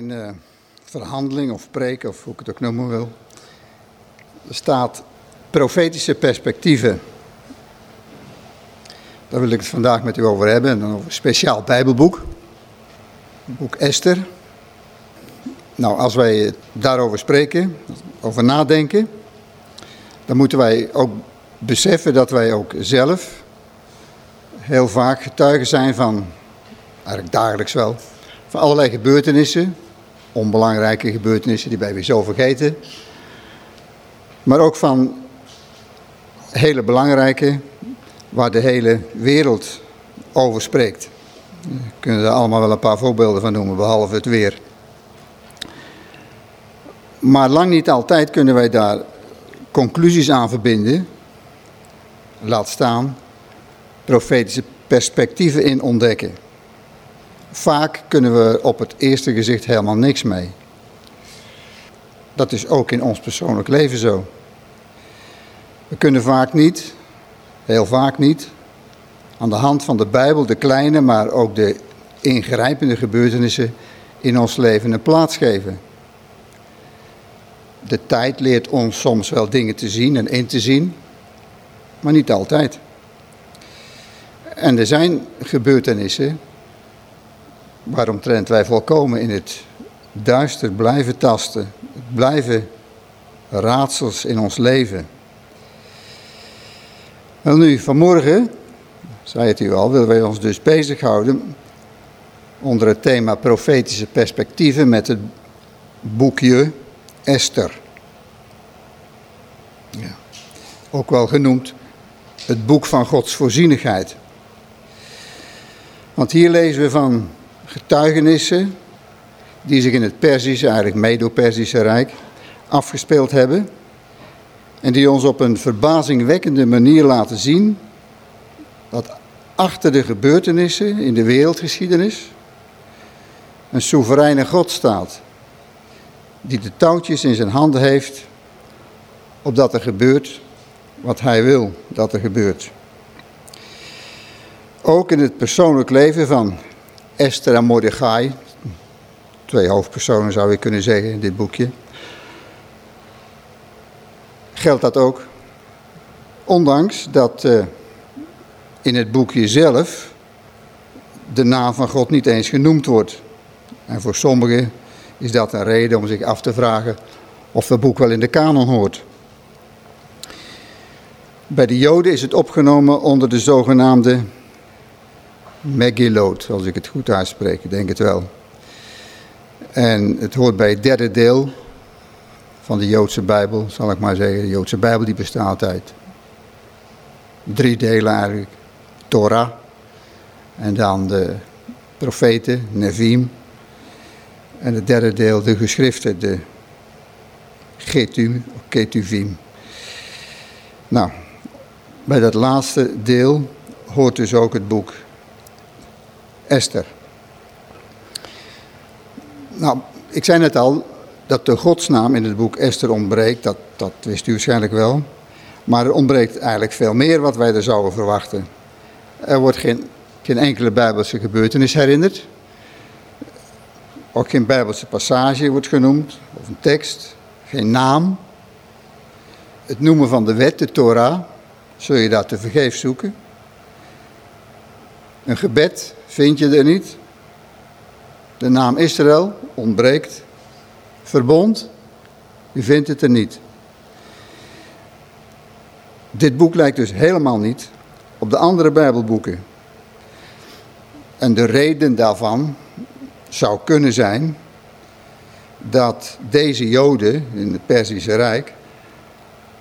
mijn uh, verhandeling of preek, of hoe ik het ook noemen wil. Staat profetische perspectieven. Daar wil ik het vandaag met u over hebben. En dan over een speciaal Bijbelboek. Boek Esther. Nou, als wij daarover spreken, over nadenken, dan moeten wij ook beseffen dat wij ook zelf heel vaak getuigen zijn van, eigenlijk dagelijks wel, van allerlei gebeurtenissen, onbelangrijke gebeurtenissen die wij weer zo vergeten. Maar ook van hele belangrijke, waar de hele wereld over spreekt. We kunnen er allemaal wel een paar voorbeelden van noemen, behalve het weer. Maar lang niet altijd kunnen wij daar conclusies aan verbinden. Laat staan profetische perspectieven in ontdekken. Vaak kunnen we op het eerste gezicht helemaal niks mee. Dat is ook in ons persoonlijk leven zo. We kunnen vaak niet, heel vaak niet, aan de hand van de Bijbel de kleine, maar ook de ingrijpende gebeurtenissen in ons leven een plaats geven. De tijd leert ons soms wel dingen te zien en in te zien, maar niet altijd. En er zijn gebeurtenissen waaromtrent wij volkomen in het duister blijven tasten, blijven raadsels in ons leven. Wel nu, vanmorgen, zei het u al, willen wij ons dus bezighouden onder het thema profetische perspectieven met het boekje Esther. Ja. Ook wel genoemd het boek van Gods voorzienigheid. Want hier lezen we van getuigenissen die zich in het Perzische, eigenlijk Medo-Persische Rijk, afgespeeld hebben. En die ons op een verbazingwekkende manier laten zien dat achter de gebeurtenissen in de wereldgeschiedenis een soevereine God staat. Die de touwtjes in zijn handen heeft opdat er gebeurt wat hij wil dat er gebeurt. Ook in het persoonlijk leven van Esther en Mordechai, twee hoofdpersonen zou je kunnen zeggen in dit boekje, geldt dat ook. Ondanks dat uh, in het boekje zelf de naam van God niet eens genoemd wordt. En voor sommigen is dat een reden om zich af te vragen of het boek wel in de kanon hoort. Bij de Joden is het opgenomen onder de zogenaamde Megillot, als ik het goed uitspreek, ik denk het wel. En het hoort bij het derde deel van de Joodse Bijbel, zal ik maar zeggen. De Joodse Bijbel die bestaat uit drie delen eigenlijk. Torah en dan de profeten, Nevim. En het derde deel de geschriften, de Ketuvim. Nou, bij dat laatste deel hoort dus ook het boek Esther. Nou, ik zei net al dat de godsnaam in het boek Esther ontbreekt, dat, dat wist u waarschijnlijk wel. Maar er ontbreekt eigenlijk veel meer wat wij er zouden verwachten. Er wordt geen, geen enkele bijbelse gebeurtenis herinnerd. Ook geen bijbelse passage wordt genoemd, of een tekst, geen naam. Het noemen van de wet, de Torah, zul je dat te vergeef zoeken. Een gebed vind je er niet. De naam Israël ontbreekt. Verbond, u vindt het er niet. Dit boek lijkt dus helemaal niet op de andere Bijbelboeken. En de reden daarvan zou kunnen zijn dat deze Joden in het Perzische Rijk,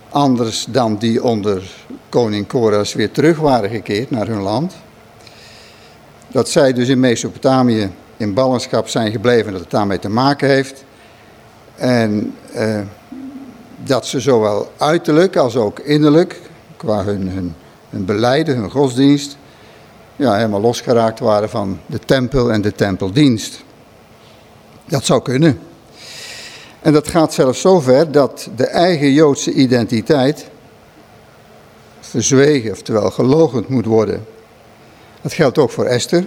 anders dan die onder koning Koras weer terug waren gekeerd naar hun land, dat zij dus in Mesopotamië in ballingschap zijn gebleven, dat het daarmee te maken heeft. En eh, dat ze zowel uiterlijk als ook innerlijk, qua hun, hun, hun beleiden, hun godsdienst, ja, helemaal losgeraakt waren van de tempel en de tempeldienst. Dat zou kunnen. En dat gaat zelfs zover dat de eigen Joodse identiteit verzwegen, oftewel gelogend moet worden. Dat geldt ook voor Esther.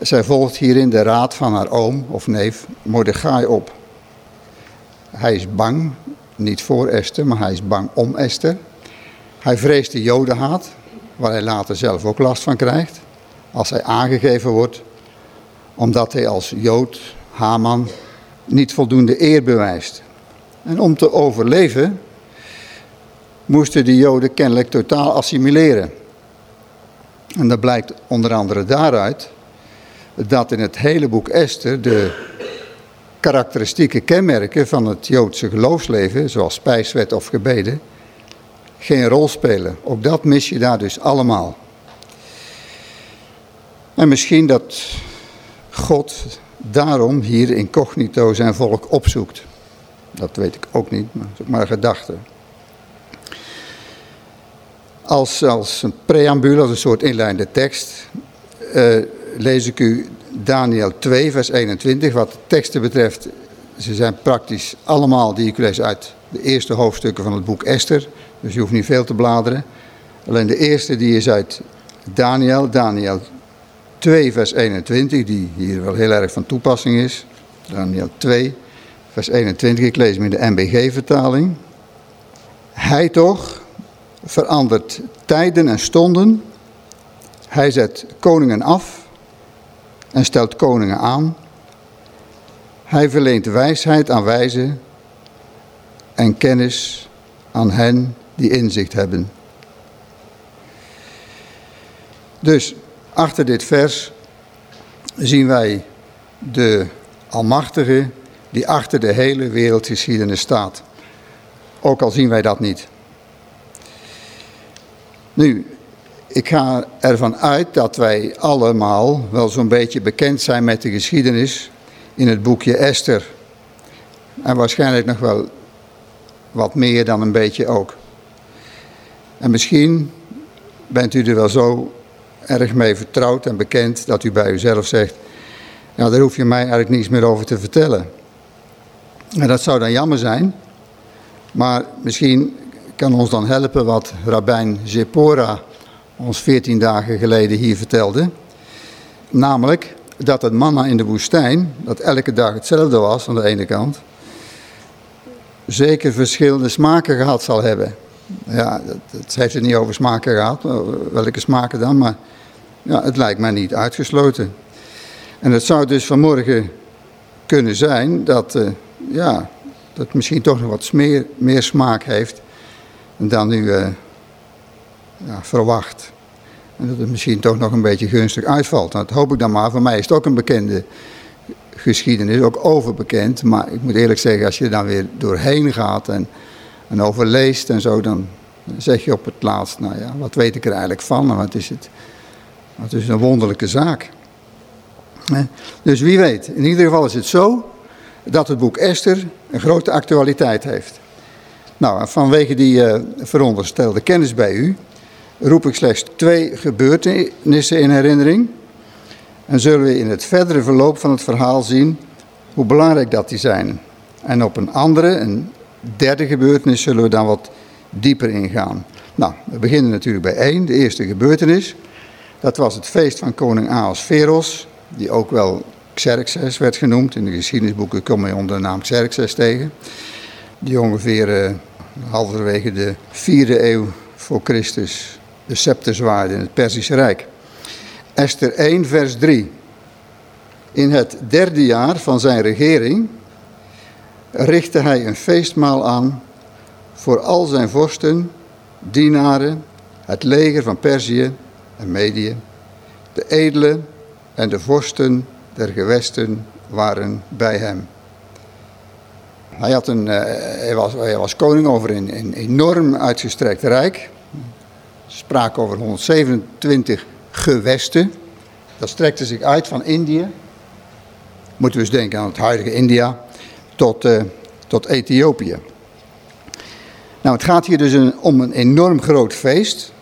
zij volgt hierin de raad van haar oom of neef Mordechai op. Hij is bang, niet voor Esther, maar hij is bang om Esther. Hij vreest de jodenhaat, waar hij later zelf ook last van krijgt. Als hij aangegeven wordt, omdat hij als jood, Haman, niet voldoende eer bewijst. En om te overleven moesten de joden kennelijk totaal assimileren. En dat blijkt onder andere daaruit dat in het hele boek Esther de karakteristieke kenmerken van het Joodse geloofsleven, zoals spijswet of gebeden, geen rol spelen. Ook dat mis je daar dus allemaal. En misschien dat God daarom hier incognito zijn volk opzoekt. Dat weet ik ook niet, maar dat is maar een gedachte. Als, als een preambule, als een soort inleidende tekst, uh, lees ik u Daniel 2, vers 21. Wat de teksten betreft, ze zijn praktisch allemaal die ik lees uit de eerste hoofdstukken van het boek Esther. Dus je hoeft niet veel te bladeren. Alleen de eerste die is uit Daniel, Daniel 2, vers 21, die hier wel heel erg van toepassing is. Daniel 2, vers 21, ik lees hem in de MBG-vertaling. Hij toch verandert tijden en stonden. Hij zet koningen af en stelt koningen aan. Hij verleent wijsheid aan wijzen en kennis aan hen die inzicht hebben. Dus achter dit vers zien wij de Almachtige die achter de hele wereldgeschiedenis staat. Ook al zien wij dat niet. Nu, ik ga ervan uit dat wij allemaal wel zo'n beetje bekend zijn met de geschiedenis in het boekje Esther. En waarschijnlijk nog wel wat meer dan een beetje ook. En misschien bent u er wel zo erg mee vertrouwd en bekend dat u bij uzelf zegt, ja daar hoef je mij eigenlijk niets meer over te vertellen. En dat zou dan jammer zijn, maar misschien kan ons dan helpen wat Rabijn Zepora ons veertien dagen geleden hier vertelde. Namelijk dat het manna in de woestijn, dat elke dag hetzelfde was aan de ene kant, zeker verschillende smaken gehad zal hebben. Ja, het heeft het niet over smaken gehad, welke smaken dan, maar ja, het lijkt mij niet uitgesloten. En het zou dus vanmorgen kunnen zijn dat, uh, ja, dat misschien toch nog wat meer smaak heeft dan u uh, ja, verwacht. En dat het misschien toch nog een beetje gunstig uitvalt. Nou, dat hoop ik dan maar. Voor mij is het ook een bekende geschiedenis, ook overbekend. Maar ik moet eerlijk zeggen, als je er dan weer doorheen gaat en, en overleest en zo, dan zeg je op het laatst, nou ja, wat weet ik er eigenlijk van en wat is het? Wat is een wonderlijke zaak. Dus wie weet, in ieder geval is het zo dat het boek Esther een grote actualiteit heeft. Nou, vanwege die uh, veronderstelde kennis bij u, roep ik slechts twee gebeurtenissen in herinnering. En zullen we in het verdere verloop van het verhaal zien hoe belangrijk dat die zijn. En op een andere, een derde gebeurtenis, zullen we dan wat dieper ingaan. Nou, we beginnen natuurlijk bij één, de eerste gebeurtenis. Dat was het feest van koning Ahasveros, die ook wel Xerxes werd genoemd. In de geschiedenisboeken kom je onder de naam Xerxes tegen. Die ongeveer uh, halverwege de vierde eeuw voor Christus de scepter zwaaide in het Perzische Rijk. Esther 1, vers 3. In het derde jaar van zijn regering richtte hij een feestmaal aan voor al zijn vorsten, dienaren, het leger van Perzië en Medië. De edelen en de vorsten der gewesten waren bij hem. Hij, had een, uh, hij, was, hij was koning over een, een enorm uitgestrekt rijk sprake over 127 gewesten. Dat strekte zich uit van Indië, moeten we eens denken aan het huidige India, tot, uh, tot Ethiopië. Nou, het gaat hier dus een, om een enorm groot feest,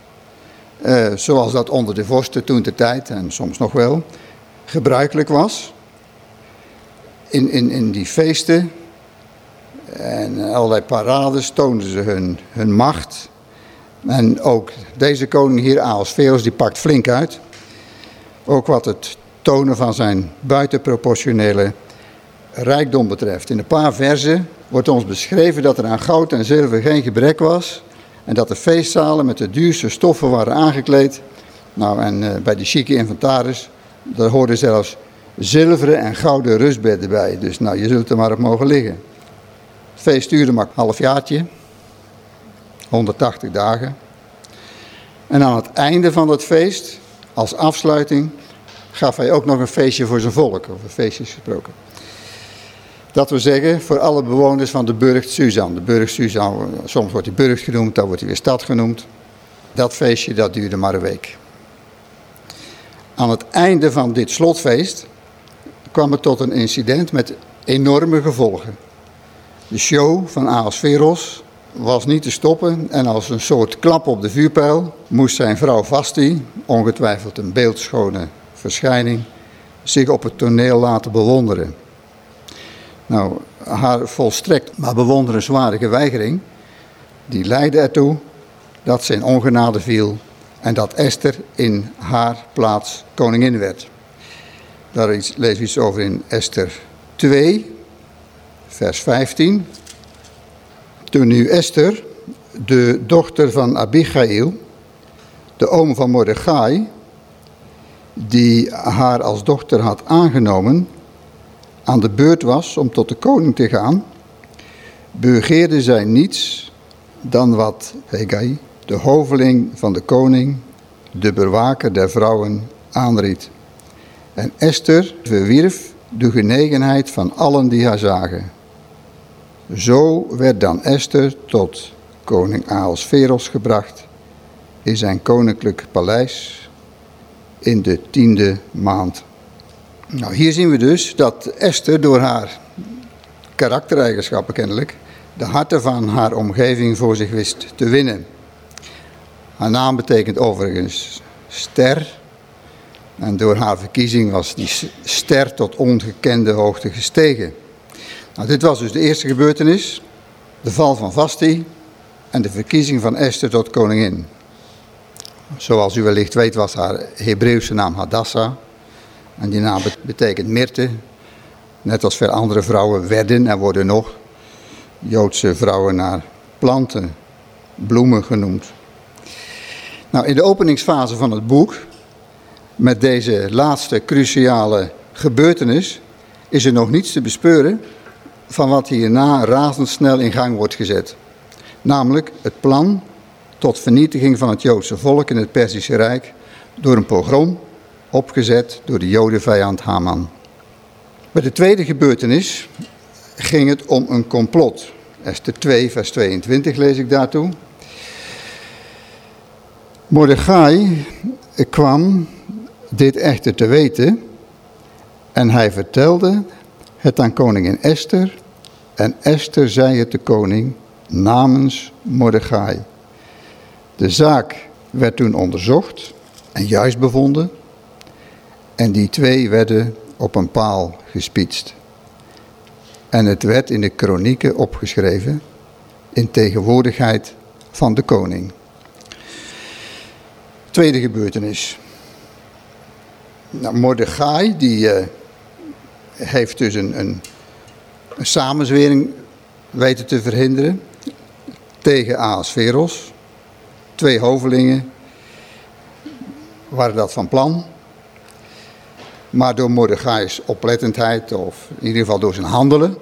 uh, zoals dat onder de vorsten toen de tijd, en soms nog wel, gebruikelijk was. In, in, in die feesten en allerlei parades toonden ze hun, hun macht en ook deze koning hier, Aosferos, die pakt flink uit. Ook wat het tonen van zijn buitenproportionele rijkdom betreft. In een paar versen wordt ons beschreven dat er aan goud en zilver geen gebrek was en dat de feestzalen met de duurste stoffen waren aangekleed. Nou, en uh, bij de chique inventaris, daar hoorden zelfs zilveren en gouden rustbedden bij. Dus nou, je zult er maar op mogen liggen. Feest duurde maar een halfjaartje, 180 dagen. En aan het einde van het feest, als afsluiting, gaf hij ook nog een feestje voor zijn volk, over feestjes gesproken. Dat we zeggen voor alle bewoners van de Burgt Suzan. De Burgt Suzan, soms wordt hij Burgt genoemd, dan wordt hij weer stad genoemd. Dat feestje dat duurde maar een week. Aan het einde van dit slotfeest kwam het tot een incident met enorme gevolgen. De show van Aasveros was niet te stoppen en als een soort klap op de vuurpijl moest zijn vrouw Vasti, ongetwijfeld een beeldschone verschijning, zich op het toneel laten bewonderen. Nou, haar volstrekt maar bewonderenswaardige weigering, die leidde ertoe dat ze in ongenade viel en dat Esther in haar plaats koningin werd. Daar lees we iets over in Esther 2, vers 15. Toen nu Esther, de dochter van Abigail, de oom van Mordechai, die haar als dochter had aangenomen, aan de beurt was om tot de koning te gaan, begeerde zij niets dan wat Hegai, de hoveling van de koning, de bewaker der vrouwen, aanried. En Esther verwierf de genegenheid van allen die haar zagen. Zo werd dan Esther tot koning Ahasveros gebracht in zijn koninklijk paleis in de tiende maand. Nou, hier zien we dus dat Esther door haar karaktereigenschappen kennelijk de harten van haar omgeving voor zich wist te winnen. Haar naam betekent overigens ster. En door haar verkiezing was die ster tot ongekende hoogte gestegen. Nou, dit was dus de eerste gebeurtenis. De val van Vasti en de verkiezing van Esther tot koningin. Zoals u wellicht weet was haar Hebreeuwse naam Hadassah. En die naam betekent Mirte. Net als veel andere vrouwen werden en worden nog Joodse vrouwen naar planten, bloemen genoemd. Nou, in de openingsfase van het boek, met deze laatste cruciale gebeurtenis, is er nog niets te bespeuren van wat hierna razendsnel in gang wordt gezet. Namelijk het plan tot vernietiging van het Joodse volk in het Perzische Rijk door een pogrom opgezet door de Jodenvijand Haman. Bij de tweede gebeurtenis ging het om een complot. Esther 2, vers 22 lees ik daartoe. Mordechai kwam dit echter te weten en hij vertelde het aan koningin Esther en Esther zei het de koning namens Mordechai. De zaak werd toen onderzocht en juist bevonden en die twee werden op een paal gespietst. En het werd in de kronieken opgeschreven in tegenwoordigheid van de koning. Tweede gebeurtenis. Nou, Mordechai die uh, heeft dus een, een, een, samenzwering weten te verhinderen tegen Ahasveros. Twee hovelingen waren dat van plan. Maar door Mordechai's oplettendheid, of in ieder geval door zijn handelen,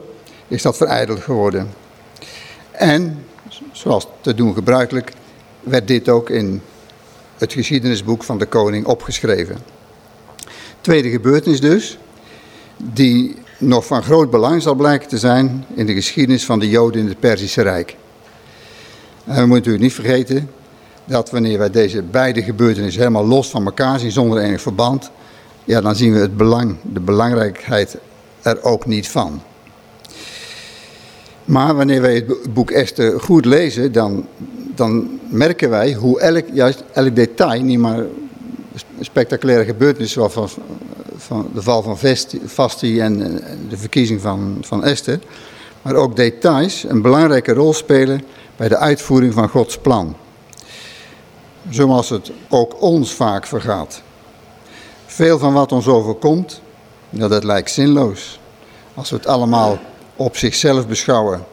is dat verijdeld geworden. En, zoals te doen gebruikelijk, werd dit ook in het geschiedenisboek van de koning opgeschreven. Tweede gebeurtenis dus, die nog van groot belang zal blijken te zijn in de geschiedenis van de Joden in het Perzische Rijk. En we moeten natuurlijk niet vergeten dat wanneer wij deze beide gebeurtenissen helemaal los van elkaar zien zonder enig verband, ja, dan zien we het belang, de belangrijkheid er ook niet van. Maar wanneer wij het boek Esther goed lezen, dan, dan merken wij hoe elk, juist elk detail, niet maar spectaculaire gebeurtenissen zoals van, de val van Vasti en de verkiezing van, van Esther, maar ook details een belangrijke rol spelen bij de uitvoering van Gods plan. Zoals het ook ons vaak vergaat. Veel van wat ons overkomt, dat lijkt zinloos. Als we het allemaal op zichzelf beschouwen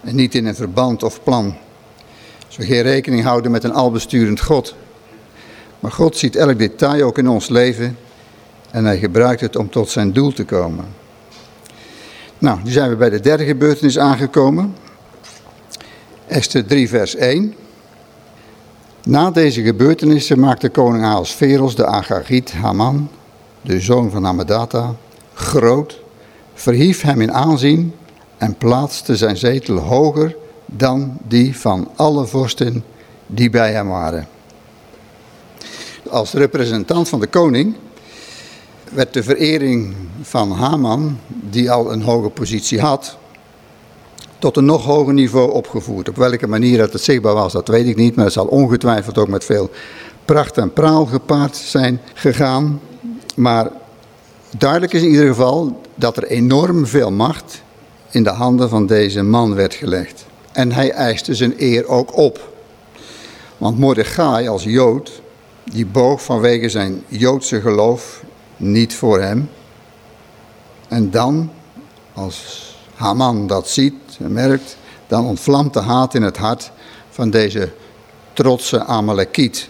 en niet in een verband of plan. Als we geen rekening houden met een albesturend God. Maar God ziet elk detail ook in ons leven en hij gebruikt het om tot zijn doel te komen. Nou, nu zijn we bij de derde gebeurtenis aangekomen. Esther 3 vers 1. Na deze gebeurtenissen maakte koning Ahasveros de Agagiet Haman, de zoon van Hammedata, groot, verhief hem in aanzien en plaatste zijn zetel hoger dan die van alle vorsten die bij hem waren. Als representant van de koning werd de verering van Haman, die al een hoge positie had, tot een nog hoger niveau opgevoerd. Op welke manier dat het zichtbaar was, dat weet ik niet, maar het zal ongetwijfeld ook met veel pracht en praal gepaard zijn gegaan. Maar duidelijk is in ieder geval dat er enorm veel macht in de handen van deze man werd gelegd. En hij eiste zijn eer ook op. Want Mordechai als Jood, die boog vanwege zijn Joodse geloof niet voor hem. En dan, als Haman dat ziet en merkt, dan ontvlamt de haat in het hart van deze trotse Amalekiet.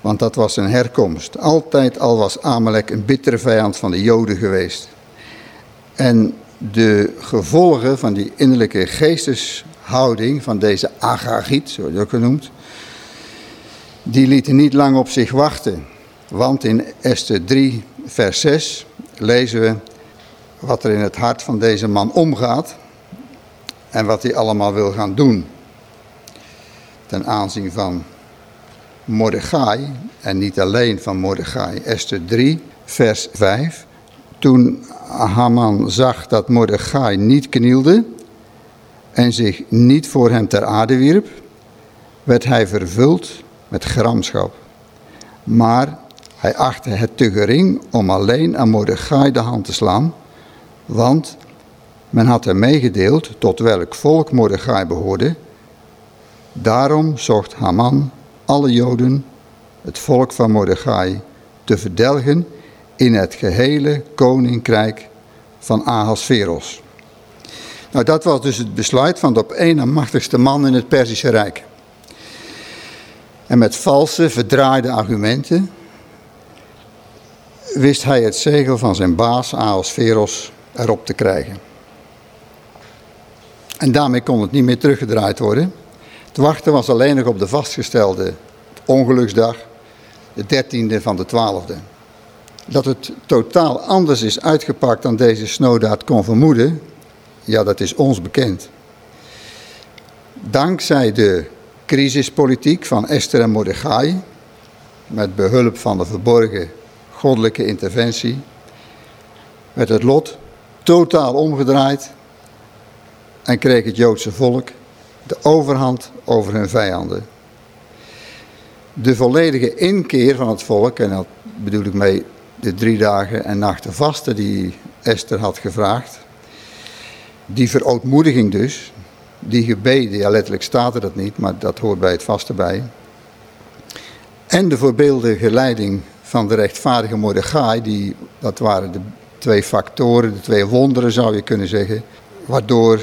Want dat was zijn herkomst. Altijd al was Amalek een bittere vijand van de Joden geweest. En de gevolgen van die innerlijke geesteshouding van deze Agagiet, zo je ook genoemd, die lieten niet lang op zich wachten. Want in Esther 3, vers 6 lezen we wat er in het hart van deze man omgaat en wat hij allemaal wil gaan doen. Ten aanzien van Mordechai en niet alleen van Mordechai. Esther 3, vers 5. Toen Haman zag dat Mordechai niet knielde en zich niet voor hem ter aarde wierp, werd hij vervuld met gramschap. Maar hij achtte het te gering om alleen aan Mordechai de hand te slaan, want men had hem meegedeeld tot welk volk Mordechai behoorde. Daarom zocht Haman alle Joden, het volk van Mordechai, te verdelgen in het gehele koninkrijk van Ahasveros. Nou, dat was dus het besluit van de op één na machtigste man in het Perzische Rijk. En met valse, verdraaide argumenten wist hij het zegel van zijn baas Ahasveros erop te krijgen. En daarmee kon het niet meer teruggedraaid worden. Het wachten was alleen nog op de vastgestelde ongeluksdag, de dertiende van de twaalfde. Dat het totaal anders is uitgepakt dan deze snowdaad kon vermoeden, ja dat is ons bekend. Dankzij de crisispolitiek van Esther en Mordechai, met behulp van de verborgen goddelijke interventie, werd het lot totaal omgedraaid en kreeg het Joodse volk de overhand over hun vijanden. De volledige inkeer van het volk, en dat bedoel ik mee de drie dagen en nachten vasten die Esther had gevraagd, die verootmoediging dus, die gebeden, ja letterlijk staat er dat niet, maar dat hoort bij het vasten bij, en de voorbeeldige leiding van de rechtvaardige Mordechai, die, dat waren de twee factoren, de twee wonderen zou je kunnen zeggen, waardoor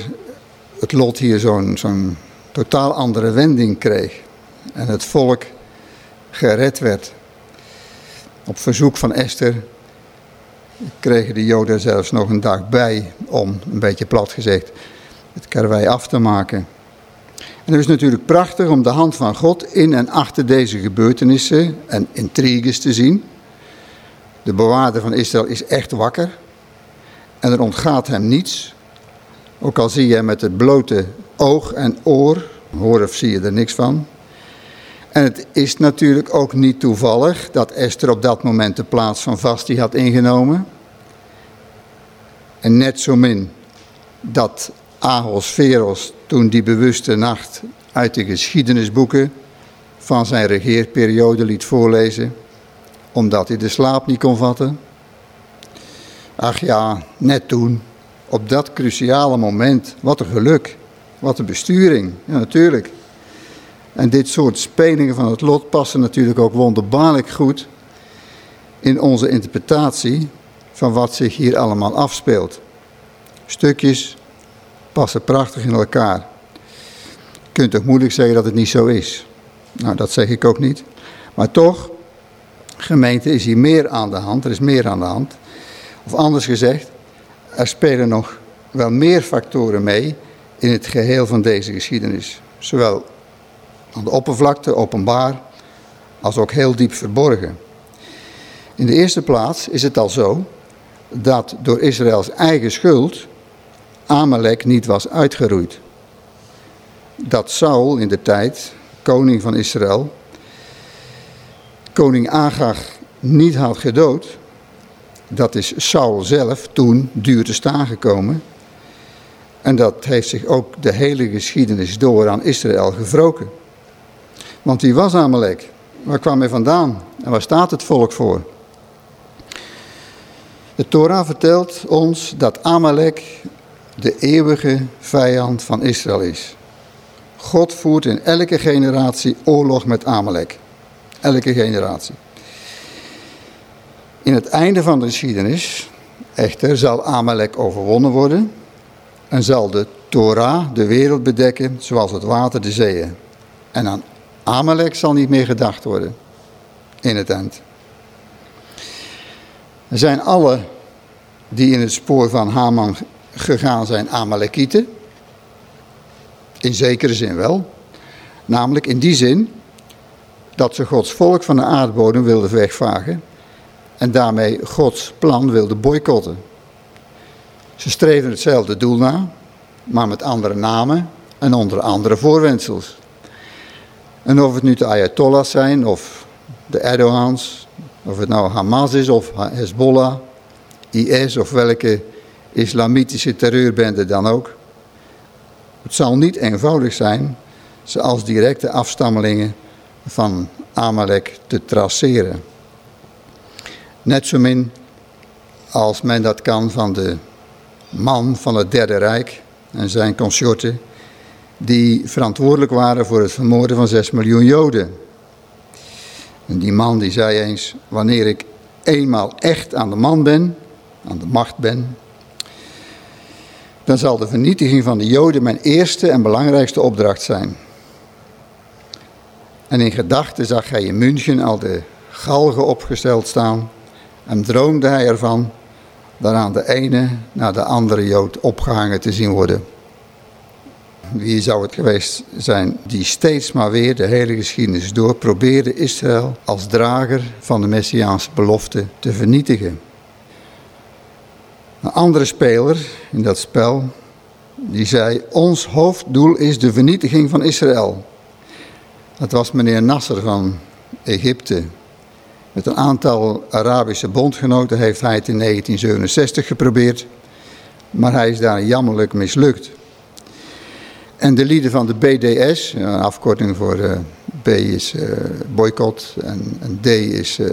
het lot hier zo'n zo'n totaal andere wending kreeg. En het volk gered werd. Op verzoek van Esther kregen de Joden zelfs nog een dag bij om, een beetje plat gezegd, het karwei af te maken. En het is natuurlijk prachtig om de hand van God in en achter deze gebeurtenissen en intriges te zien. De bewaarder van Israël is echt wakker en er ontgaat hem niets. Ook al zie je met het blote oog en oor, hoor of zie je er niks van. En het is natuurlijk ook niet toevallig dat Esther op dat moment de plaats van Vasti had ingenomen. En net zo min dat Ahos toen die bewuste nacht uit de geschiedenisboeken van zijn regeerperiode liet voorlezen, omdat hij de slaap niet kon vatten. Ach ja, net toen, op dat cruciale moment, wat een geluk, wat een besturing, ja natuurlijk. En dit soort spelingen van het lot passen natuurlijk ook wonderbaarlijk goed in onze interpretatie van wat zich hier allemaal afspeelt. Stukjes passen prachtig in elkaar. Je kunt toch moeilijk zeggen dat het niet zo is. Nou, dat zeg ik ook niet. Maar toch, gemeente, is hier meer aan de hand. Er is meer aan de hand. Of anders gezegd, er spelen nog wel meer factoren mee in het geheel van deze geschiedenis. Zowel aan de oppervlakte, openbaar, als ook heel diep verborgen. In de eerste plaats is het al zo dat door Israëls eigen schuld Amalek niet was uitgeroeid. Dat Saul in de tijd, koning van Israël, koning Agag niet had gedood, dat is Saul zelf toen duur te staan gekomen. En dat heeft zich ook de hele geschiedenis door aan Israël gewroken. Want wie was Amalek? Waar kwam hij vandaan? En waar staat het volk voor? De Torah vertelt ons dat Amalek de eeuwige vijand van Israël is. God voert in elke generatie oorlog met Amalek. Elke generatie. In het einde van de geschiedenis, echter, zal Amalek overwonnen worden en zal de Torah de wereld bedekken zoals het water de zeeën. En aan Amalek zal niet meer gedacht worden in het eind. Er zijn alle die in het spoor van Haman gegaan zijn Amalekieten. In zekere zin wel. Namelijk in die zin dat ze Gods volk van de aardbodem wilden wegvagen en daarmee Gods plan wilden boycotten. Ze streven hetzelfde doel na, maar met andere namen en onder andere voorwendsels. En of het nu de Ayatollahs zijn of de Erdogans, of het nou Hamas is of Hezbollah, IS of welke islamitische terreurbende dan ook. Het zal niet eenvoudig zijn ze als directe afstammelingen van Amalek te traceren. Net zo min als men dat kan van de man van het Derde Rijk en zijn consorten, die verantwoordelijk waren voor het vermoorden van 6 miljoen Joden. En die man die zei eens, wanneer ik eenmaal echt aan de man ben, aan de macht ben, dan zal de vernietiging van de Joden mijn eerste en belangrijkste opdracht zijn. En in gedachten zag hij in München al de galgen opgesteld staan en droomde hij ervan daaraan de ene na de andere Jood opgehangen te zien worden. Wie zou het geweest zijn die steeds maar weer de hele geschiedenis door probeerde Israël als drager van de Messiaanse belofte te vernietigen. Een andere speler in dat spel, die zei, ons hoofddoel is de vernietiging van Israël. Dat was meneer Nasser van Egypte. Met een aantal Arabische bondgenoten heeft hij het in 1967 geprobeerd, maar hij is daar jammerlijk mislukt. En de lieden van de BDS, een afkorting voor uh, B is uh, boycott en, D is uh,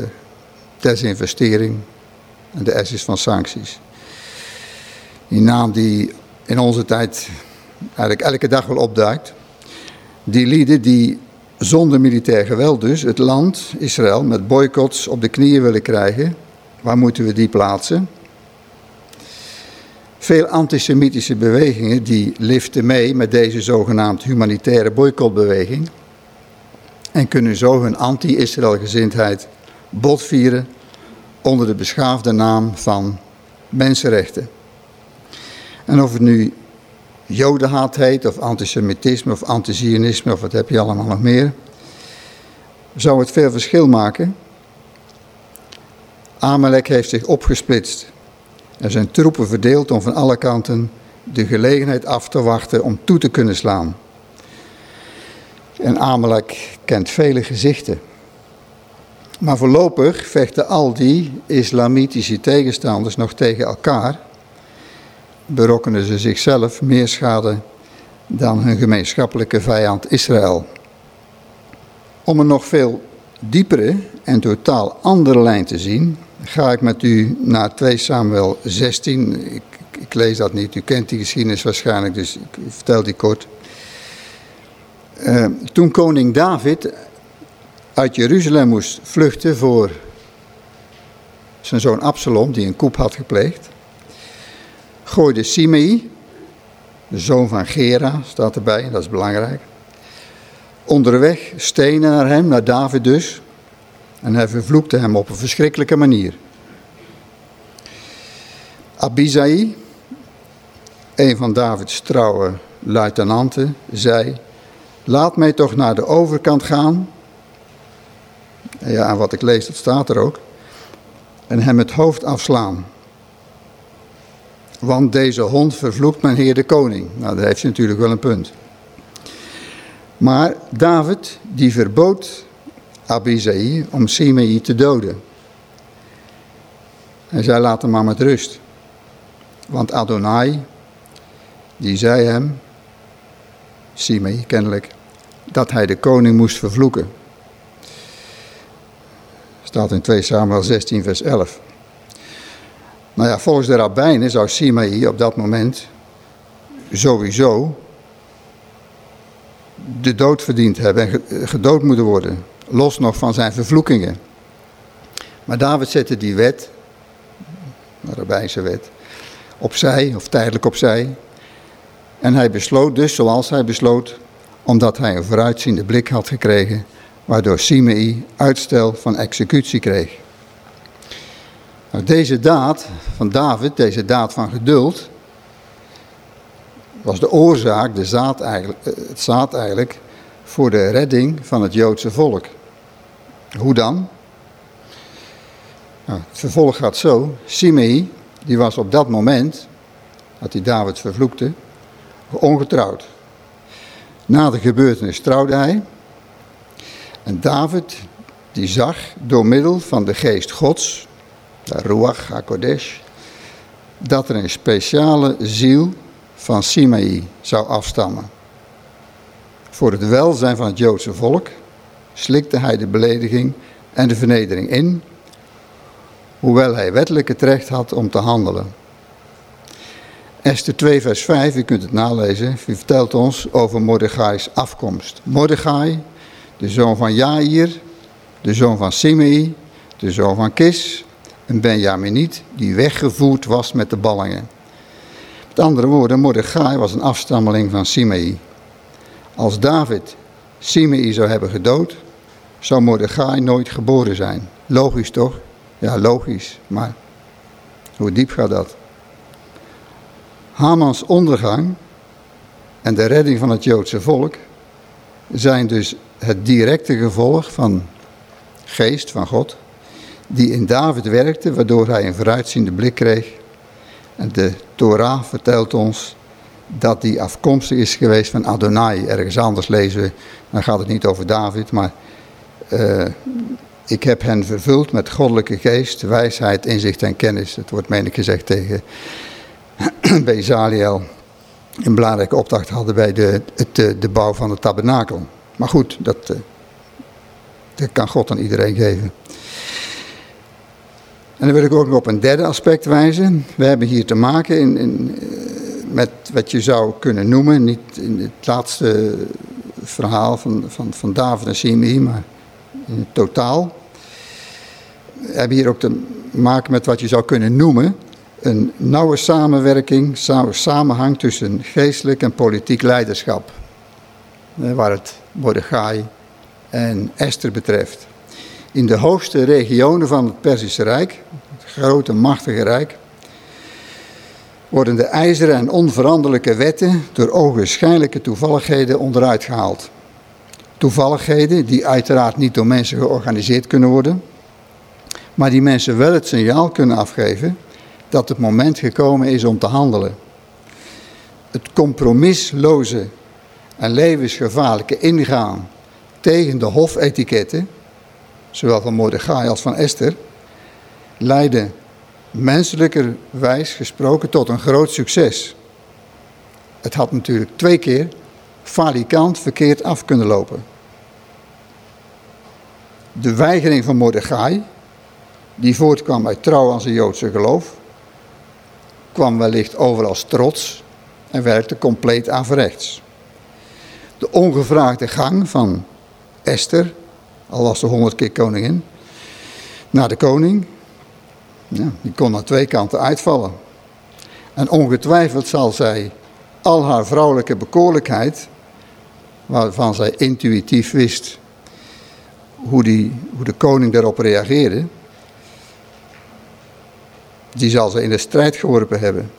desinvestering en de S is van sancties. Die naam die in onze tijd eigenlijk elke dag wel opduikt. Die lieden die zonder militair geweld dus het land, Israël, met boycotts op de knieën willen krijgen. Waar moeten we die plaatsen? Veel antisemitische bewegingen die liften mee met deze zogenaamd humanitaire boycottbeweging. En kunnen zo hun anti-Israël gezindheid botvieren onder de beschaafde naam van mensenrechten. En of het nu jodenhaat heet, of antisemitisme, of antizionisme, of wat heb je allemaal nog meer, zou het veel verschil maken. Amalek heeft zich opgesplitst. Er zijn troepen verdeeld om van alle kanten de gelegenheid af te wachten om toe te kunnen slaan. En Amalek kent vele gezichten. Maar voorlopig vechten al die islamitische tegenstanders nog tegen elkaar berokkenen ze zichzelf meer schade dan hun gemeenschappelijke vijand Israël. Om een nog veel diepere en totaal andere lijn te zien, ga ik met u naar 2 Samuel 16. Ik, lees dat niet, u kent die geschiedenis waarschijnlijk, dus ik vertel die kort. Uh, toen koning David uit Jeruzalem moest vluchten voor zijn zoon Absalom, die een koep had gepleegd, gooide Simei, de zoon van Gera, staat erbij, dat is belangrijk, onderweg stenen naar hem, naar David dus, en hij vervloekte hem op een verschrikkelijke manier. Abizai, een van Davids trouwe luitenanten, zei, laat mij toch naar de overkant gaan. Ja, en wat ik lees, dat staat er ook. En hem het hoofd afslaan. Want deze hond vervloekt mijn heer de koning. Nou, daar heeft hij natuurlijk wel een punt. Maar David, die verbood Abizai om Simei te doden. Hij zei, laat hem maar met rust. Want Adonai, die zei hem, Simei kennelijk, dat hij de koning moest vervloeken. Staat in 2 Samuel 16 vers 11. Nou ja, volgens de rabbijnen zou Simei op dat moment sowieso de dood verdiend hebben en gedood moeten worden. Los nog van zijn vervloekingen. Maar David zette die wet, de rabbijnse wet, opzij, of tijdelijk opzij. En hij besloot dus zoals hij besloot, omdat hij een vooruitziende blik had gekregen, waardoor Simei uitstel van executie kreeg. Nou, deze daad van David, deze daad van geduld, was de oorzaak, de zaad eigenlijk, eh, het zaad eigenlijk, voor de redding van het Joodse volk. Hoe dan? Nou, het vervolg gaat zo. Simei, die was op dat moment, dat hij David vervloekte, ongetrouwd. Na de gebeurtenis trouwde hij. En David, die zag door middel van de geest gods, de Ruach HaKodesh, dat er een speciale ziel van Simei zou afstammen. Voor het welzijn van het Joodse volk slikte hij de belediging en de vernedering in, hoewel hij wettelijk het recht had om te handelen. Esther 2 vers 5, u kunt het nalezen, u vertelt ons over Mordechai's afkomst. Mordechai, de zoon van Jair, de zoon van Simei, de zoon van Kis, een Benjaminiet die weggevoerd was met de ballingen. Met andere woorden, Mordechai was een afstammeling van Simei. Als David Simei zou hebben gedood, zou Mordechai nooit geboren zijn. Logisch toch? Ja, logisch, maar hoe diep gaat dat? Hamans ondergang en de redding van het Joodse volk zijn dus het directe gevolg van geest van God, die in David werkte, waardoor hij een vooruitziende blik kreeg. En de Torah vertelt ons dat die afkomstig is geweest van Adonai. Ergens anders lezen we, dan gaat het niet over David, maar uh, ik heb hen vervuld met goddelijke geest, wijsheid, inzicht en kennis. Dat wordt meen gezegd tegen Bezaliel. Een belangrijke opdracht hadden bij de, het, de bouw van het tabernakel. Maar goed, dat, uh, dat kan God aan iedereen geven. En dan wil ik ook nog op een derde aspect wijzen. We hebben hier te maken in, in, met wat je zou kunnen noemen, niet in het laatste verhaal van, van, van David en Simei, maar in totaal. We hebben hier ook te maken met wat je zou kunnen noemen een nauwe samenwerking, samenhang tussen geestelijk en politiek leiderschap. Waar het Mordechai en Esther betreft. In de hoogste regionen van het Perzische Rijk, het grote machtige rijk, worden de ijzeren en onveranderlijke wetten door ogenschijnlijke toevalligheden onderuit gehaald. Toevalligheden die uiteraard niet door mensen georganiseerd kunnen worden, maar die mensen wel het signaal kunnen afgeven dat het moment gekomen is om te handelen. Het compromisloze en levensgevaarlijke ingaan tegen de hofetiketten, zowel van Mordechai als van Esther, leidde menselijkerwijs gesproken tot een groot succes. Het had natuurlijk twee keer falikant verkeerd af kunnen lopen. De weigering van Mordechai, die voortkwam uit trouw aan zijn Joodse geloof, kwam wellicht over als trots en werkte compleet averechts. De ongevraagde gang van Esther, al was ze honderd keer koningin, naar de koning, Ja, die kon aan twee kanten uitvallen. En ongetwijfeld zal zij al haar vrouwelijke bekoorlijkheid, waarvan zij intuïtief wist hoe, die, hoe de koning daarop reageerde, die zal ze in de strijd geworpen hebben.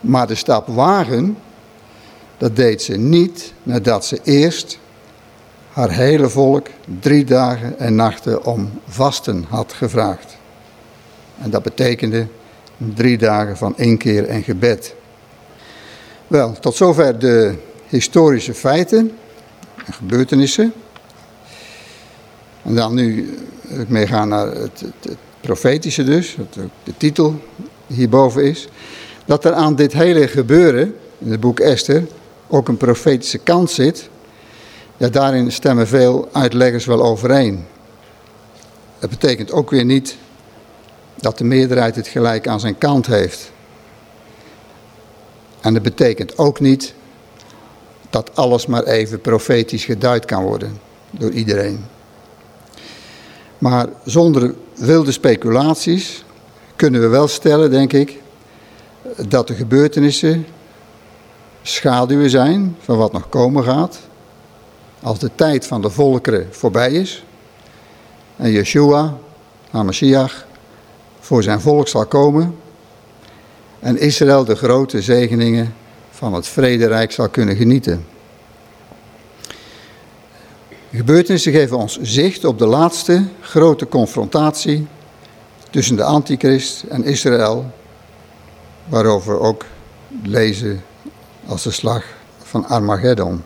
Maar de stap wagen, dat deed ze niet nadat ze eerst haar hele volk drie dagen en nachten om vasten had gevraagd. En dat betekende drie dagen van inkeer en gebed. Wel, tot zover de historische feiten en gebeurtenissen. En dan nu ik meegaan naar het, het, profetische dus, wat de titel hierboven is. Dat er aan dit hele gebeuren in het boek Esther ook een profetische kant zit. Ja, daarin stemmen veel uitleggers wel overeen. Dat betekent ook weer niet dat de meerderheid het gelijk aan zijn kant heeft. En dat betekent ook niet dat alles maar even profetisch geduid kan worden door iedereen. Maar zonder wilde speculaties kunnen we wel stellen, denk ik, dat de gebeurtenissen schaduwen zijn van wat nog komen gaat. Als de tijd van de volkeren voorbij is en Yeshua, Hamashiach, voor zijn volk zal komen en Israël de grote zegeningen van het vrederijk zal kunnen genieten. De gebeurtenissen geven ons zicht op de laatste grote confrontatie tussen de antichrist en Israël, waarover we ook lezen als de slag van Armageddon.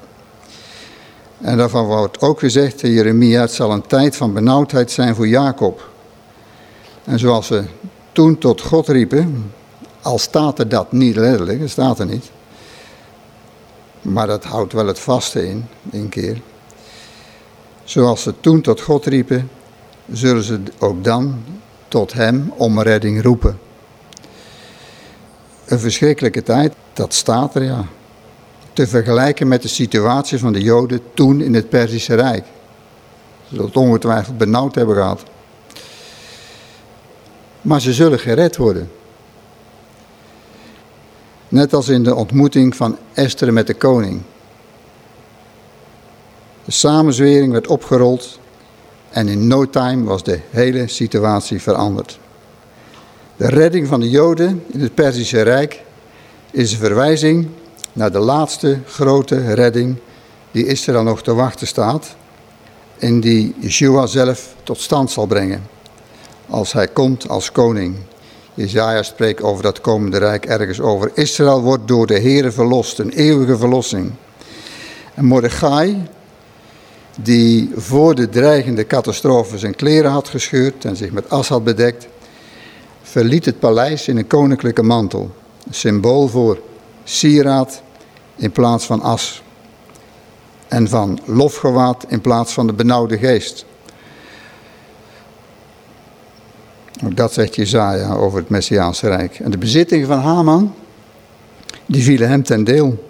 En daarvan wordt ook gezegd in Jeremia, het zal een tijd van benauwdheid zijn voor Jacob. En zoals ze toen tot God riepen, al staat er dat niet letterlijk, dat staat er niet. Maar dat houdt wel het vaste in, een keer. Zoals ze toen tot God riepen, zullen ze ook dan tot Hem om redding roepen. Een verschrikkelijke tijd, dat staat er ja. Te vergelijken met de situatie van de Joden toen in het Perzische Rijk. Ze zullen het ongetwijfeld benauwd hebben gehad. Maar ze zullen gered worden. Net als in de ontmoeting van Esther met de koning. De samenzwering werd opgerold en in no time was de hele situatie veranderd. De redding van de Joden in het Perzische Rijk is een verwijzing naar de laatste grote redding die Israël nog te wachten staat en die Yeshua zelf tot stand zal brengen als hij komt als koning. Jezaja spreekt over dat komende rijk ergens over. Israël wordt door de Heere verlost, een eeuwige verlossing. En Mordechai, die voor de dreigende catastrofe zijn kleren had gescheurd en zich met as had bedekt, verliet het paleis in een koninklijke mantel. Symbool voor sieraad in plaats van as. En van lofgewaad in plaats van de benauwde geest. Ook dat zegt Jezaja over het Messiaanse Rijk. En de bezittingen van Haman, die vielen hem ten deel.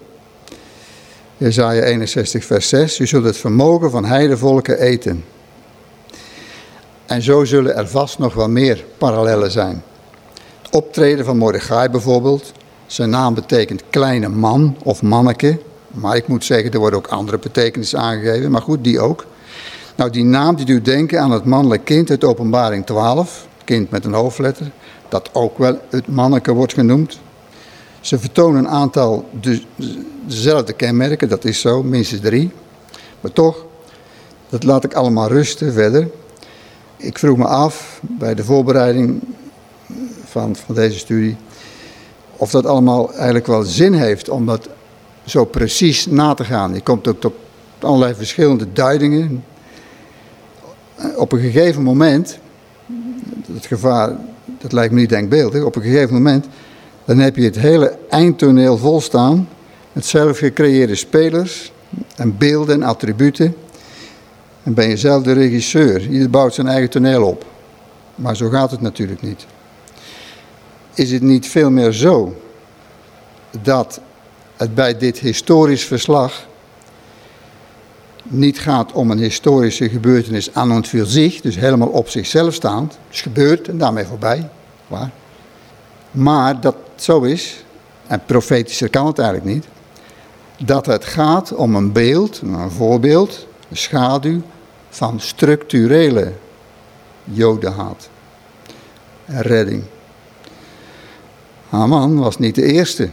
Jezaja 61 vers 6, u zult het vermogen van heidevolken eten. En zo zullen er vast nog wel meer parallellen zijn. Het optreden van Mordechai bijvoorbeeld, zijn naam betekent kleine man of manneke. Maar ik moet zeggen, er worden ook andere betekenissen aangegeven, maar goed, die ook. Nou, die naam die doet denken aan het mannelijk kind uit openbaring 12 kind met een hoofdletter, dat ook wel het manneke wordt genoemd. Ze vertonen een aantal dezelfde kenmerken, dat is zo, minstens drie. Maar toch, dat laat ik allemaal rusten verder. Ik vroeg me af bij de voorbereiding van, van deze studie of dat allemaal eigenlijk wel zin heeft om dat zo precies na te gaan. Je komt ook tot allerlei verschillende duidingen. Op een gegeven moment het gevaar, dat lijkt me niet denkbeeldig, op een gegeven moment, dan heb je het hele eindtoneel volstaan met zelf gecreëerde spelers en beelden en attributen. En ben je zelf de regisseur. Ieder bouwt zijn eigen toneel op. Maar zo gaat het natuurlijk niet. Is het niet veel meer zo dat het bij dit historisch verslag niet gaat om een historische gebeurtenis aan en voor zich, dus helemaal op zichzelf staand, is gebeurd en daarmee voorbij. Waar? Maar dat zo is, en profetischer kan het eigenlijk niet, dat het gaat om een beeld, een voorbeeld, een schaduw van structurele jodenhaat en redding. Haman was niet de eerste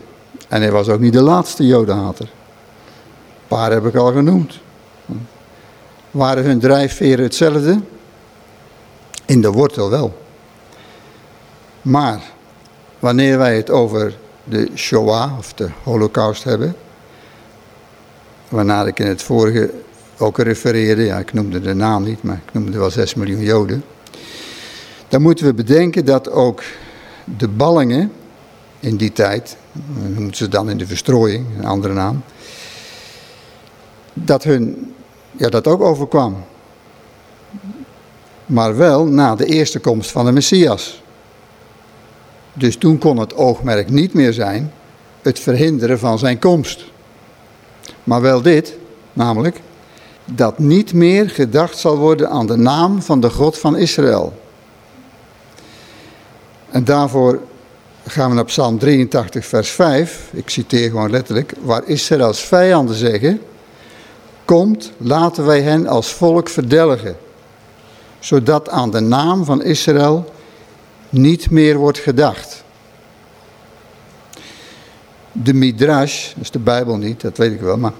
en hij was ook niet de laatste jodenhater. Een paar heb ik al genoemd. Waren hun drijfveren hetzelfde? In de wortel wel. Maar wanneer wij het over de Shoah of de Holocaust hebben, waarna ik in het vorige ook refereerde, ja ik noemde de naam niet, maar ik noemde wel 6 miljoen Joden, dan moeten we bedenken dat ook de ballingen in die tijd, noemen ze dan in de verstrooiing, een andere naam, dat hun, ja dat ook overkwam. Maar wel na de eerste komst van de Messias. Dus toen kon het oogmerk niet meer zijn het verhinderen van zijn komst. Maar wel dit, namelijk dat niet meer gedacht zal worden aan de naam van de God van Israël. En daarvoor gaan we naar Psalm 83, vers 5. Ik citeer gewoon letterlijk. Waar Israëls vijanden zeggen: Komt, laten wij hen als volk verdelgen. Zodat aan de naam van Israël niet meer wordt gedacht. De Midrash, dat is de Bijbel niet, dat weet ik wel, maar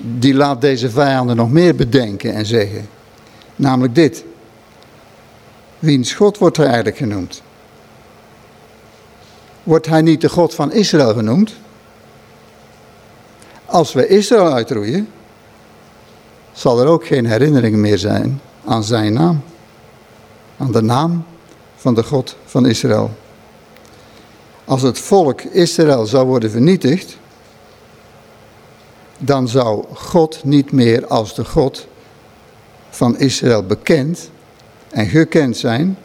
die laat deze vijanden nog meer bedenken en zeggen. Namelijk dit. Wiens God wordt er eigenlijk genoemd? Wordt hij niet de God van Israël genoemd? Als we Israël uitroeien, zal er ook geen herinnering meer zijn aan zijn naam. Aan de naam van de God van Israël. Als het volk Israël zou worden vernietigd, dan zou God niet meer als de God van Israël bekend en gekend zijn.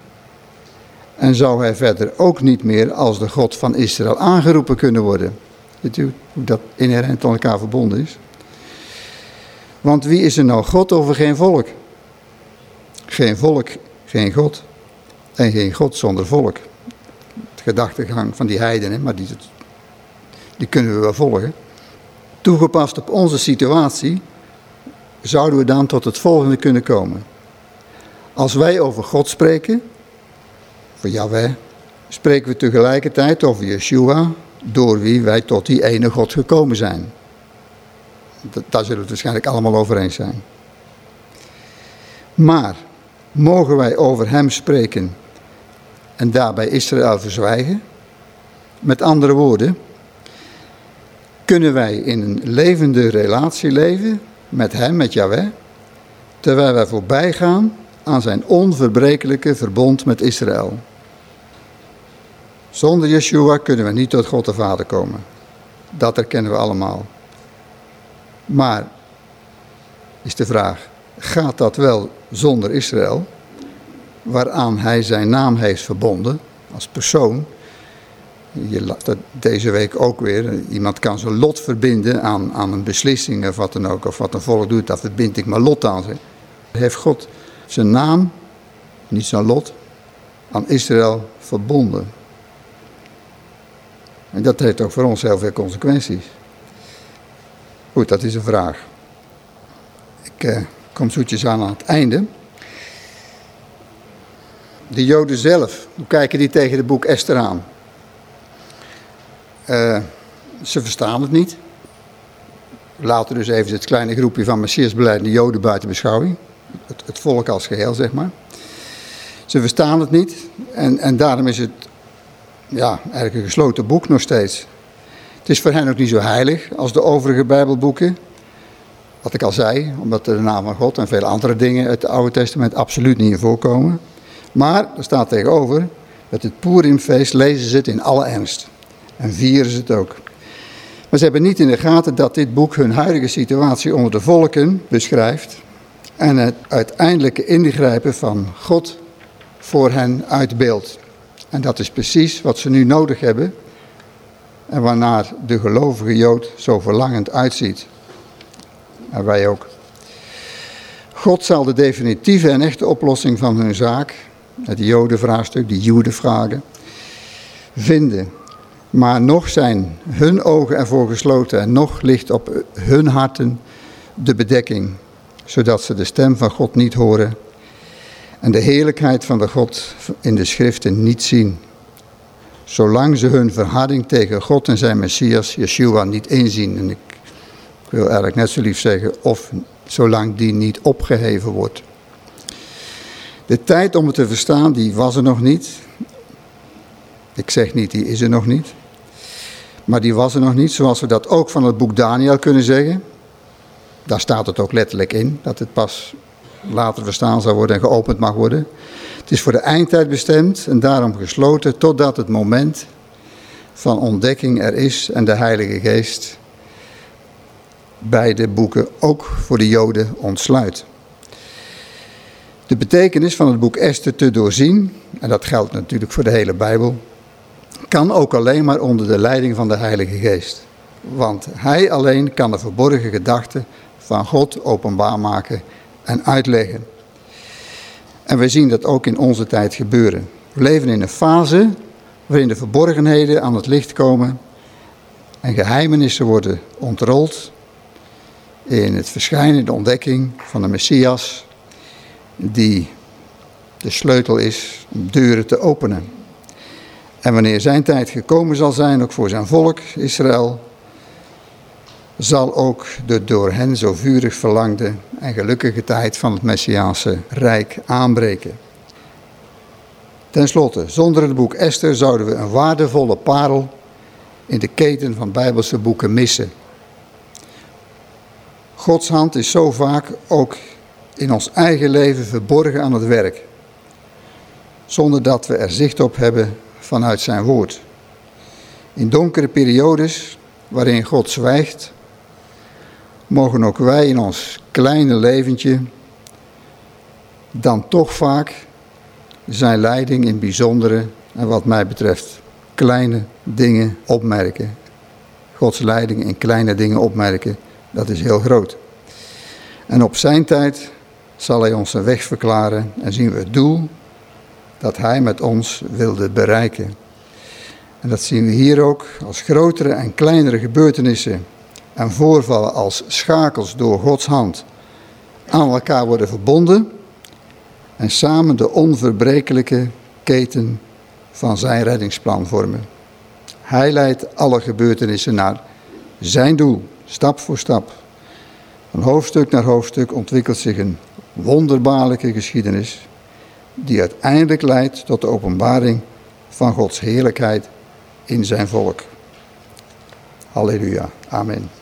En zou hij verder ook niet meer als de God van Israël aangeroepen kunnen worden. Weet u hoe dat inherent aan elkaar verbonden is? Want wie is er nou God over geen volk? Geen volk, geen God. En geen God zonder volk. Het gedachtegang van die heidenen, maar die, die kunnen we wel volgen. Toegepast op onze situatie zouden we dan tot het volgende kunnen komen. Als wij over God spreken, voor Yahweh, spreken we tegelijkertijd over Yeshua, door wie wij tot die ene God gekomen zijn. Daar zullen we het waarschijnlijk allemaal over eens zijn. Maar mogen wij over hem spreken en daarbij Israël verzwijgen? Met andere woorden, kunnen wij in een levende relatie leven met hem, met Yahweh, terwijl wij voorbij gaan aan zijn onverbrekelijke verbond met Israël. Zonder Yeshua kunnen we niet tot God de Vader komen. Dat herkennen we allemaal. Maar is de vraag, gaat dat wel zonder Israël, waaraan hij zijn naam heeft verbonden als persoon? Je dat deze week ook weer. Iemand kan zijn lot verbinden aan, aan een beslissing of wat dan ook. Of wat een volk doet, dat verbind ik mijn lot aan. Heeft God zijn naam, niet zijn lot, aan Israël verbonden. En dat heeft ook voor ons heel veel consequenties. Goed, dat is een vraag. Ik eh, kom zoetjes aan aan het einde. De Joden zelf, hoe kijken die tegen het boek Esther aan? Uh, ze verstaan het niet. Laten dus even het kleine groepje van Messias de Joden buiten beschouwing. Het, het, volk als geheel, zeg maar. Ze verstaan het niet en, en daarom is het ja, eigenlijk een gesloten boek nog steeds. Het is voor hen ook niet zo heilig als de overige Bijbelboeken. Wat ik al zei, omdat de naam van God en vele andere dingen uit het Oude Testament absoluut niet in voorkomen. Maar er staat tegenover, met het Purimfeest lezen ze het in alle ernst. En vieren ze het ook. Maar ze hebben niet in de gaten dat dit boek hun huidige situatie onder de volken beschrijft. En het uiteindelijke ingrijpen van God voor hen uitbeeldt. En dat is precies wat ze nu nodig hebben. En waarnaar de gelovige Jood zo verlangend uitziet. En wij ook. God zal de definitieve en echte oplossing van hun zaak het Jodenvraagstuk, die Jodenvragen, vinden. Maar nog zijn hun ogen ervoor gesloten en nog ligt op hun harten de bedekking, zodat ze de stem van God niet horen en de heerlijkheid van de God in de schriften niet zien. Zolang ze hun verharding tegen God en zijn Messias, Yeshua, niet inzien. En ik wil eigenlijk net zo lief zeggen, of zolang die niet opgeheven wordt. De tijd om het te verstaan, die was er nog niet. Ik zeg niet, die is er nog niet. Maar die was er nog niet, zoals we dat ook van het boek Daniel kunnen zeggen. Daar staat het ook letterlijk in, dat het pas later verstaan zal worden en geopend mag worden. Het is voor de eindtijd bestemd en daarom gesloten totdat het moment van ontdekking er is en de Heilige Geest beide boeken ook voor de Joden ontsluit. De betekenis van het boek Esther te doorzien, en dat geldt natuurlijk voor de hele Bijbel, kan ook alleen maar onder de leiding van de Heilige Geest. Want Hij alleen kan de verborgen gedachten van God openbaar maken en uitleggen. En we zien dat ook in onze tijd gebeuren. We leven in een fase waarin de verborgenheden aan het licht komen en geheimenissen worden ontrold in het verschijnen, de ontdekking van de Messias, die de sleutel is om deuren te openen. En wanneer zijn tijd gekomen zal zijn, ook voor zijn volk Israël, zal ook de door hen zo vurig verlangde en gelukkige tijd van het Messiaanse Rijk aanbreken. Ten slotte, zonder het boek Esther zouden we een waardevolle parel in de keten van Bijbelse boeken missen. Gods hand is zo vaak ook in ons eigen leven verborgen aan het werk, zonder dat we er zicht op hebben vanuit zijn woord. In donkere periodes waarin God zwijgt, mogen ook wij in ons kleine leventje dan toch vaak zijn leiding in bijzondere en wat mij betreft kleine dingen opmerken. Gods leiding in kleine dingen opmerken, dat is heel groot. En op zijn tijd zal hij ons een weg verklaren en zien we het doel dat hij met ons wilde bereiken. En dat zien we hier ook als grotere en kleinere gebeurtenissen en voorvallen als schakels door Gods hand aan elkaar worden verbonden en samen de onverbrekelijke keten van zijn reddingsplan vormen. Hij leidt alle gebeurtenissen naar zijn doel, stap voor stap. Van hoofdstuk naar hoofdstuk ontwikkelt zich een wonderbaarlijke geschiedenis die uiteindelijk leidt tot de openbaring van Gods heerlijkheid in zijn volk. Halleluja. Amen.